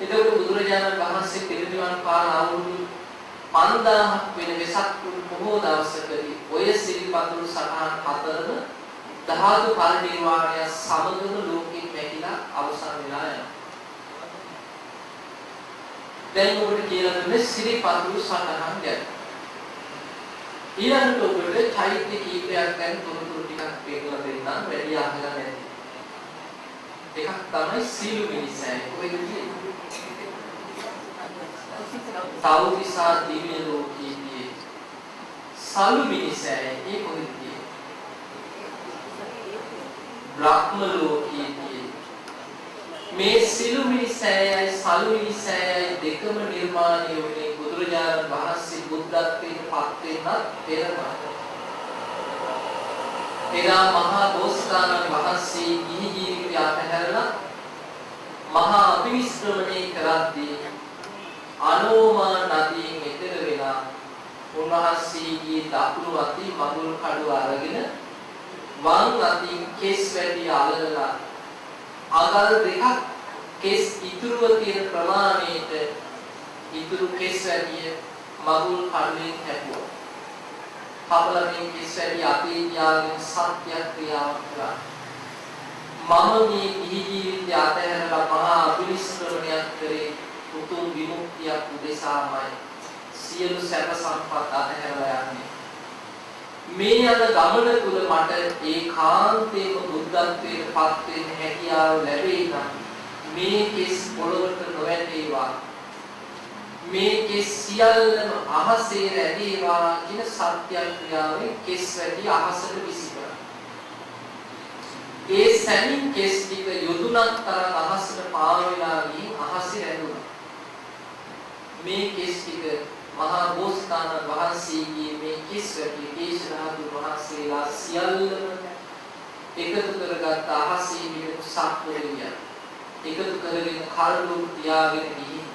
එතකොට බුදුරජාණන් වහන්සේ පිරිනිවන් පාන අවුරුදු 5000ක් වෙන වෙසක් බොහෝ දවසකදී ඔය සිරිපතුල් සටහන් හතරම ධාතු පරිනිර්වාණය සමගම ලෝකෙ පැකිලා අවසන් වෙලා යනවා. දැන් ඔබට කියලා දුන්නේ සිරිපතුල් සටහන් ගැන. ඊළඟට ඔබට චෛත්‍ය කීපයක් ගැන තොරතුරු ටිකක් පෙන්නලා දෙන්නම් වැඩි අහලා නැති. එකක් තමයි සීළු මිනිසයි. ඔය කියන්නේ තවතිසා දිව්‍ය ලෝකයේදී සලු මිනිසයි ඒ කොහෙද බ්‍රහ්ම ලෝකයේදී මේ සිළු මිනිසයයි සලු මිනිසයයි දෙකම නිර්මාණය වුණේ බුදුරජාණන් වහන්සේ බුද්ධත්වයට පත් වෙනත් පෙරම. එදා මහා බෝසතාණන් වහන්සේ ගිහි ජීවිතය අතහැරලා මහා අභිවිශ්‍රමණය කරද්දී අනෝමා නදියෙන් එතර වෙලා උන්වහන්සේගේ දකුණු අතින් මඟුල් කඩුව අරගෙන වම් අතින් කෙස් වැඩි අලලලා අගල් දෙකක් කෙස් ඉතුරුව තියෙන ප්‍රමාණයට ඉතුරු කෙස් වැඩි මඟුල් කඩුවෙන් හැපුවා. කපලමින් කෙස් වැඩි අතේ තියාගෙන සත්‍ය ක්‍රියාවක් කළා. මම මේ ගිහි ජීවිතය අතහැරලා මහා අභිනිෂ්ක්‍රමණයක් කරේ උතුම් විමුක්තියක් උදෙසාමයි. සියලු සැප සම්පත් අතහැරලා යන්නේ. මේ යන ගමන තුල මට ඒකාන්තේම බුද්ධත්වයට පත් වෙන්න හැකියාව ලැබේ නම් මේ කිස් පොළොවට නොවැටේවා. මේ කිස් සියල්ලම අහසේ රැඳේවා කියන සත්‍ය ක්‍රියාවෙන් කිස් වැඩි අහසට විසිකරන ඒ සැනින් කෙස් ටික යොදුනක් තරම් අහසට පාවෙලා ගිහින් අහසේ රැඳුණා මේ කෙස් ටික මහා බෝසතාණන් වහන්සේගේ මේ කෙස් වැටි කේශරාජු වහන්සේලා සියල්ලම එකතු කරගත් අහසේ හිටපු සක්වලිය එකතු කරගෙන කල්ලු තියාගෙන ගිහින්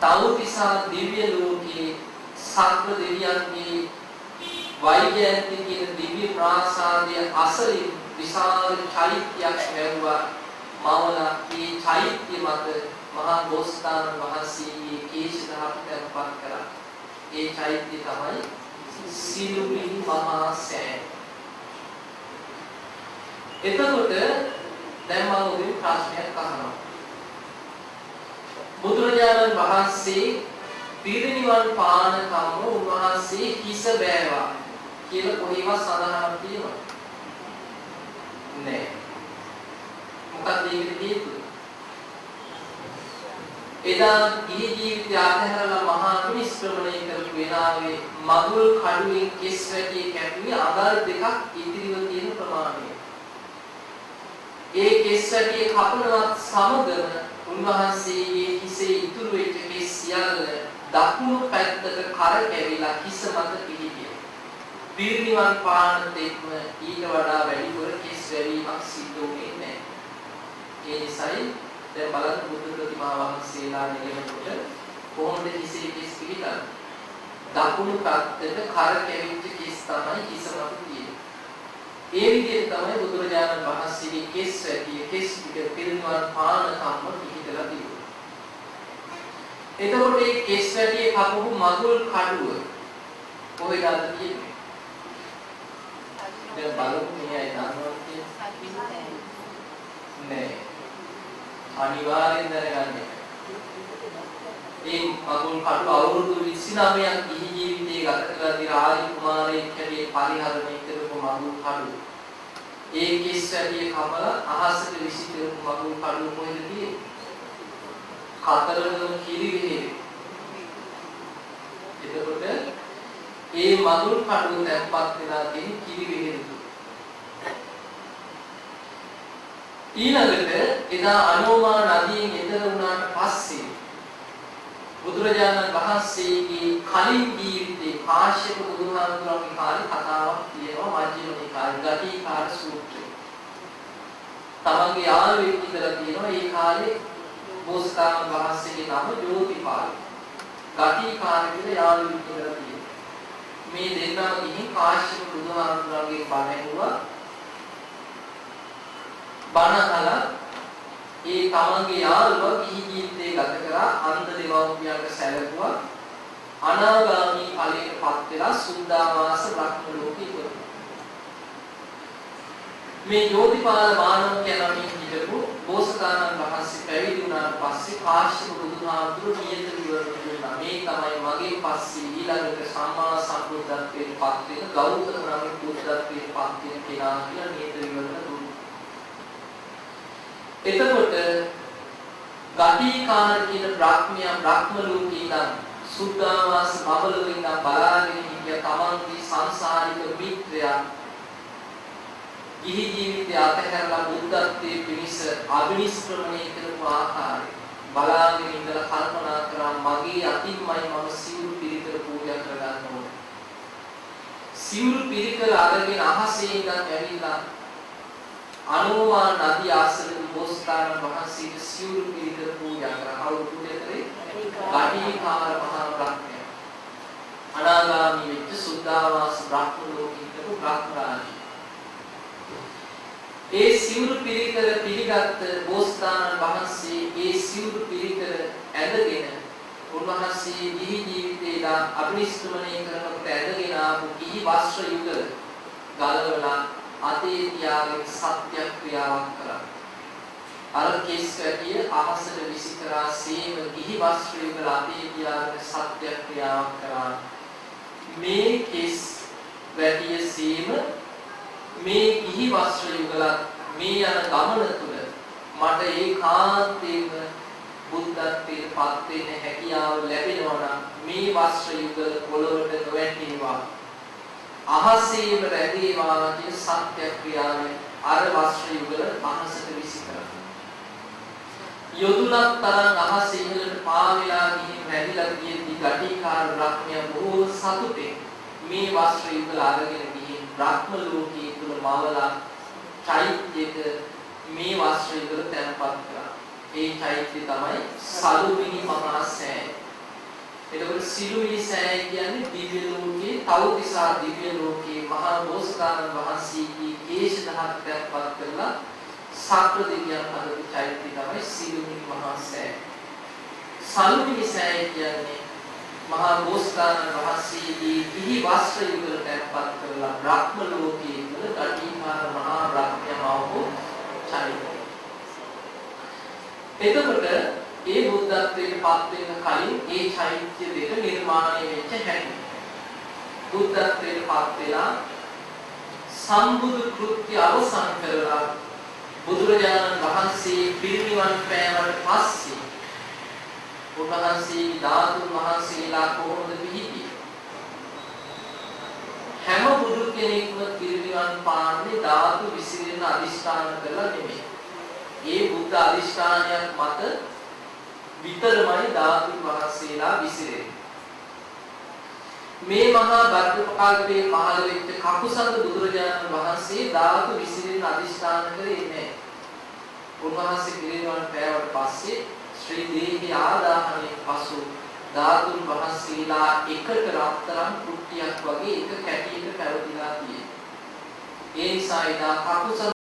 තවතිසා දිව්‍ය ලෝකයේ සක්‍ර දෙවියන්ගේ වෛජයන්ති කියන දිව්‍ය ප්‍රාසාදය අසලින් විශාල චෛත්‍යයක් ලැබුවා මවලා මේ චෛත්‍ය මත මහා බෝසතාණන් වහන්සේගේ කේශ ධාතු තැන්පත් කරා. ඒ චෛත්‍ය තමයි සිළුමිණි මහා සෑය. එතකොට දැන් මම ඔබෙන් ප්‍රශ්නයක් අහනවා. බුදුරජාණන් වහන්සේ පිරිනිවන් පාන කම උන්වහන්සේ හිස බෑවා කියලා කොහේවත් සඳහන් තියෙනවද? නෑ. මොකක්ද ඒකට හේතුව? එදා ගිහි ජීවිතය අතහැරලා මහා විනිශ්‍රමණය කරපු වෙලාවේ මගුල් කඩුවෙන් කෙස් වැටි කැපුවේ අගල් දෙකක් ඉතිරිව තියෙන ප්‍රමාණය. ඒ කෙස් වැටි කපනවත් සමගම උන්වහන්සේගේ හිසේ ඉතුරු වෙච්ච කෙස් සියල්ල දකුණු පැත්තට කරකැවිලා හිස මත පිහිටියා. පීර්ණිවන් පාන තෙක්ම ඊට වඩා වැඩිපුර කෙස් වැවීමක් සිදු වුණේ නැහැ. ඒ නිසායි දැන් බලන්න බුදු ප්‍රතිමා වහන්සේලා නෙලෙනකොට කොහොමද හිසේ කිස් පිළිගන්නේ? දකුණු පැත්තට කර කැවිච්ච කිස් තමයි හිස මත තියෙන්නේ. ඒ විදිහට තමයි බුදුරජාණන් වහන්සේගේ කෙස් වැටිය කෙස් ටික පිරිනිවන් පාන කම්ම පිළිදලා තිබුණේ. එතකොට මේ කෙස් වැටිය කපපු මගුල් කඩුව කොහෙද තියෙන්නේ? දැන් බලමු මේ අය දන්නවද කියලා. නෑ. අනිවාර්යෙන් දැනගන්න. ඒ මගුල් කටු අවුරුදු 29ක් ගිහි ජීවිතේ ගත කළ දිරාරි කුමාරයෙක් හැටියේ පරිහරණය කරපු මගුල් කටු. ඒ කිස් වැඩි කමල අහසට විසිකරපු මගුල් කටු කොහෙද තියෙන්නේ? කතරගම කිරිවිහෙ එතකොට ඒ මගුල් කටු තැන්පත් වෙලා තියෙන කිරිවිහෙ ඊළඟට එදා අනෝමා නදියෙන් එතර වුණාට පස්සේ බුදුරජාණන් වහන්සේගේ කලින් ජීවිතේ කාශ්‍යප බුදුහාමුදුරන්ගේ කාලේ කතාවක් තියෙනවා මජ්ක්‍ධිම නිකායේ ගටිකාර සූත්‍රය. තමන්ගේ යාළුවෙක් ඉඳලා තියෙනවා ඒ කාලේ බෝසතාණන් වහන්සේගේ නම ජෝතිපාල. ගටිකාර කියලා යාළුවෙක් ඉඳලා තියෙනවා. මේ දෙන්නා ගිහින් කාශ්‍යප බුදුහාමුදුරන්ගේ බණ ඇහුවා බණ අහලා ඒ තමන්ගේ යාළුවා ගිහි ජීවිතේ දෙමව්පියන්ට සැලකුවා අනාගාමී ඵලයටපත් වෙලා සුද්ධාවාස බ්‍රහ්ම ලෝකෙ ඉපදුණා. මේ යෝතිපාල මානවකයන් නමින් හිටපු බෝසතාණන් වහන්සේ පැවිදි වුණාට පස්සේ කාශ්‍යප බුදුහාමුදුරු නියත විවරණ දුන්නා. මේ තමයි මගේ පස්සේ ඊළඟට සම්මා සම්බුද්ධත්වයට පත් වෙන ගෞතම නමින් බුද්ධත්වයට පත් වෙන කෙනා කියලා නියත විවරණ දුන්නා. එතකොට ගටිකාර කියන බ්‍රහ්මයා බ්‍රහ්ම ලෝකේ ඉඳන් සුද්ධාවාස බබලව ඉඳන් බලාගෙන හිටිය තමන්ගේ සංසාරික මිත්‍රයා ගිහි ජීවිතය අතහැරලා බුද්ධත්වයේ පිණිස අභිනිෂ්ක්‍රමණය කරපු ආකාරය බලාගෙන ඉඳලා කල්පනා කරා මගේ අතින්මයි මම සිවුරු පිරිකර පූජා කරගන්න ඕනේ. සිවුරු පිරිකර අරගෙන අහසේ ඉඳන් ඇවිල්ලා අනුමා නදී ආශ්‍රම බෝසතාණන් වහන්සේට සිවුරු පිරිකර පූජා කරා. කවුරු පූජා කරේ? ගණීකාර මහා බ්‍රහ්මයා. අනාගාමී වෙච්ච සුද්ධාවාස බ්‍රහ්ම ලෝකීතක බ්‍රහ්මරාජී. ඒ සිවුරු පිරිකර පිළිගත් බෝසතාණන් වහන්සේ ඒ සිවුරු පිරිකර ඇඳගෙන උන්වහන්සේ ගිහි ජීවිතේලා අභිනිෂ්ක්‍රමණය කරනකොට ඇඳගෙන ආපු ගිහි වස්ත්‍ර යුගල ගලවලා අතේ තියාගෙන සත්‍ය ක්‍රියාවක් කරා. අර කේස් වැටිය අහසට විසි කරා සේම ගිහි වස්ත්‍ර යුගල අතේ තියාගෙන සත්‍ය ක්‍රියාවක් කරා. මේ කේස් වැටිය සේම මේ ගිහි වස්ත්‍ර යුගලත් මේ යන ගමන තුල මට ඒකාන්තයෙන්ම බුද්ධත්වයට පත් වෙන්න හැකියාව ලැබෙනවා නම් මේ වස්ත්‍ර යුගල පොළොවට නොවැටේවා අහසේම රැඳේවා කියන සත්‍ය ක්‍රියාවෙන් අර වස්ත්‍ර යුගල අහසට විසි කරනවා යොදුනක් තරම් අහස ඉහළට පාවෙලා ගිහින් රැඳිලා ගියදී ගටිකාර බ්‍රහ්මයා බොහෝ සතුටින් මේ වස්ත්‍ර යුගල අරගෙන ගිහින් බ්‍රහ්ම ලෝකයේ තුල මවලා චෛත්‍යයක මේ වස්ත්‍රය වල තැන්පත් කරා. ඒ චෛත්‍යය තමයි සලුවිනි මහා සෑය. එතකොට සිළුවිනි සෑය කියන්නේ දිව්‍ය ලෝකයේ තවතිසා දිව්‍ය ලෝකයේ මහා බෝසතාණන් වහන්සේගේ කේශ දහක් තැන්පත් කරලා සක්‍ර දෙවියන් හදපු චෛත්‍යය තමයි සිළුවිනි මහා සෑය. සලුවිනි සෑය කියන්නේ මහා බෝසතාණන් වහන්සේගේ කිහි වස්ත්‍ර යුගල තැන්පත් කරලා බ්‍රහ්ම ලෝකයේ තුල ගටිමාර මහා බ්‍රහ්මයමවෝ චරිතය. එතකොට ඒ බුද්ධත්වයට පත් වෙන කලින් ඒ චෛත්‍ය දෙක නිර්මාණය වෙච්ච හැටි. බුද්ධත්වයට පත් වෙලා සම්බුදු කෘත්‍ය අවසන් කරලා බුදුරජාණන් වහන්සේ පිරිනිවන් පෑවට පස්සේ උන්වහන්සේගේ ධාතුන් වහන්සේලා කොහොමද පිහිටියේ? හැම බුදු කෙනෙක්ම පිරිනිවන් පාන්නේ ධාතු විසිරෙන අදිෂ්ඨාන කරලා නෙමෙයි. ඒ බුද්ධ අදිෂ්ඨානයක් මත විතරමයි ධාතුන් වහන්සේලා විසිරෙන්නේ. මේ මහා බද්දපකාග්‍රේ පහළ වෙච්ච කකුසඳ බුදුරජාණන් වහන්සේ ධාතු විසිරෙන අදිෂ්ඨාන කරේ නැහැ. උන්වහන්සේ පිරිනිවන් පෑවට පස්සේ ශ්‍රී දේහි ආදාහණයෙන් පසු ධාතුන් වහන්සේලා එකට රත්තරන් කුට්ටියක් වගේ එක කැටියක පැවතිලා තියෙනවා. ඒ නිසා එදා කකුසඳ